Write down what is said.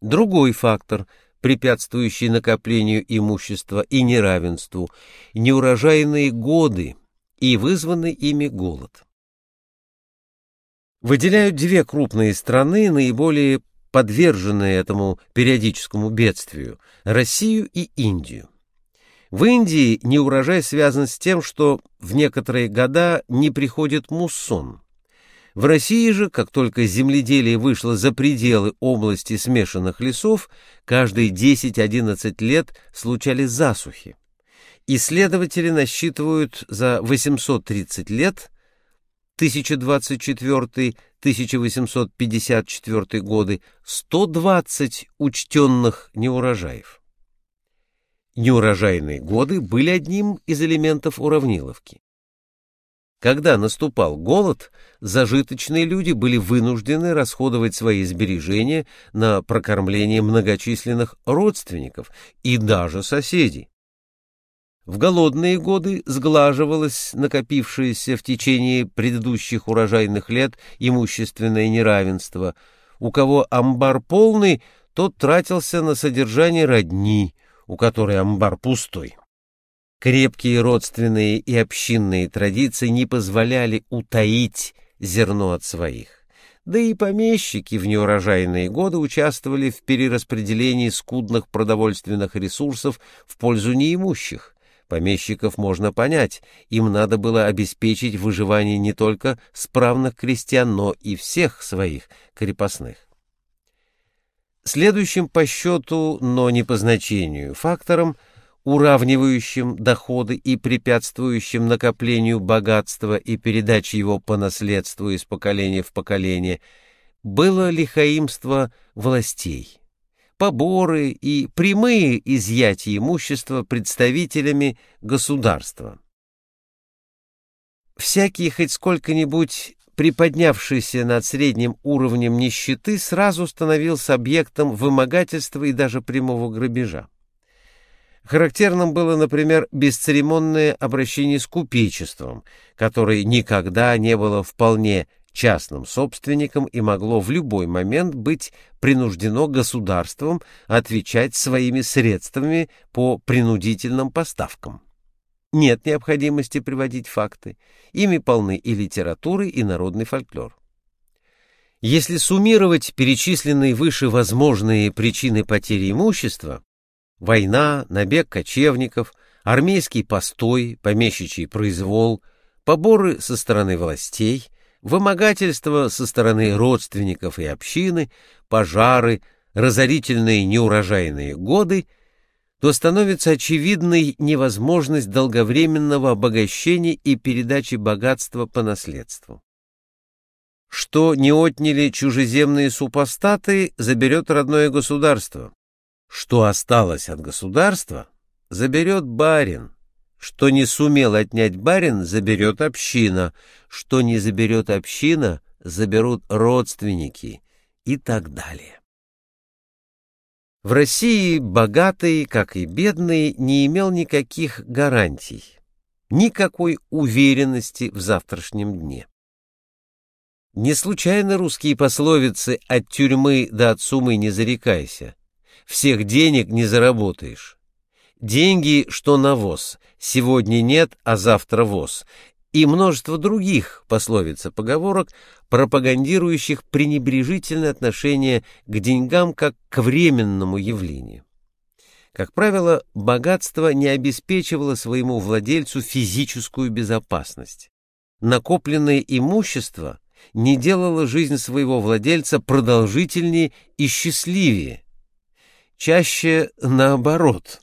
Другой фактор, препятствующий накоплению имущества и неравенству – неурожайные годы и вызванный ими голод. Выделяют две крупные страны, наиболее подверженные этому периодическому бедствию – Россию и Индию. В Индии неурожай связан с тем, что в некоторые года не приходит муссон. В России же, как только земледелие вышло за пределы области смешанных лесов, каждые 10-11 лет случались засухи. Исследователи насчитывают за 830 лет 1024-1854 годы 120 учтенных неурожаев. Неурожайные годы были одним из элементов уравниловки. Когда наступал голод, зажиточные люди были вынуждены расходовать свои сбережения на прокормление многочисленных родственников и даже соседей. В голодные годы сглаживалось накопившееся в течение предыдущих урожайных лет имущественное неравенство. У кого амбар полный, тот тратился на содержание родни, у которой амбар пустой. Крепкие родственные и общинные традиции не позволяли утаить зерно от своих. Да и помещики в неурожайные годы участвовали в перераспределении скудных продовольственных ресурсов в пользу неимущих. Помещиков можно понять, им надо было обеспечить выживание не только справных крестьян, но и всех своих крепостных. Следующим по счету, но не по значению, фактором, уравнивающим доходы и препятствующим накоплению богатства и передаче его по наследству из поколения в поколение, было лихаимство властей, поборы и прямые изъятия имущества представителями государства. Всякий хоть сколько-нибудь приподнявшийся над средним уровнем нищеты, сразу становился объектом вымогательства и даже прямого грабежа. Характерным было, например, бесцеремонное обращение с купечеством, которое никогда не было вполне частным собственником и могло в любой момент быть принуждено государством отвечать своими средствами по принудительным поставкам нет необходимости приводить факты, ими полны и литературы, и народный фольклор. Если суммировать перечисленные выше возможные причины потери имущества – война, набег кочевников, армейский постой, помещичий произвол, поборы со стороны властей, вымогательство со стороны родственников и общины, пожары, разорительные неурожайные годы – то становится очевидной невозможность долговременного обогащения и передачи богатства по наследству. Что не отняли чужеземные супостаты, заберет родное государство. Что осталось от государства, заберет барин. Что не сумел отнять барин, заберет община. Что не заберет община, заберут родственники и так далее. В России богатый, как и бедный, не имел никаких гарантий, никакой уверенности в завтрашнем дне. Не случайно русские пословицы «от тюрьмы до от сумы не зарекайся», «всех денег не заработаешь», «деньги, что навоз, сегодня нет, а завтра воз» и множество других пословиц и поговорок, пропагандирующих пренебрежительное отношение к деньгам как к временному явлению. Как правило, богатство не обеспечивало своему владельцу физическую безопасность. Накопленное имущество не делало жизнь своего владельца продолжительнее и счастливее. Чаще наоборот.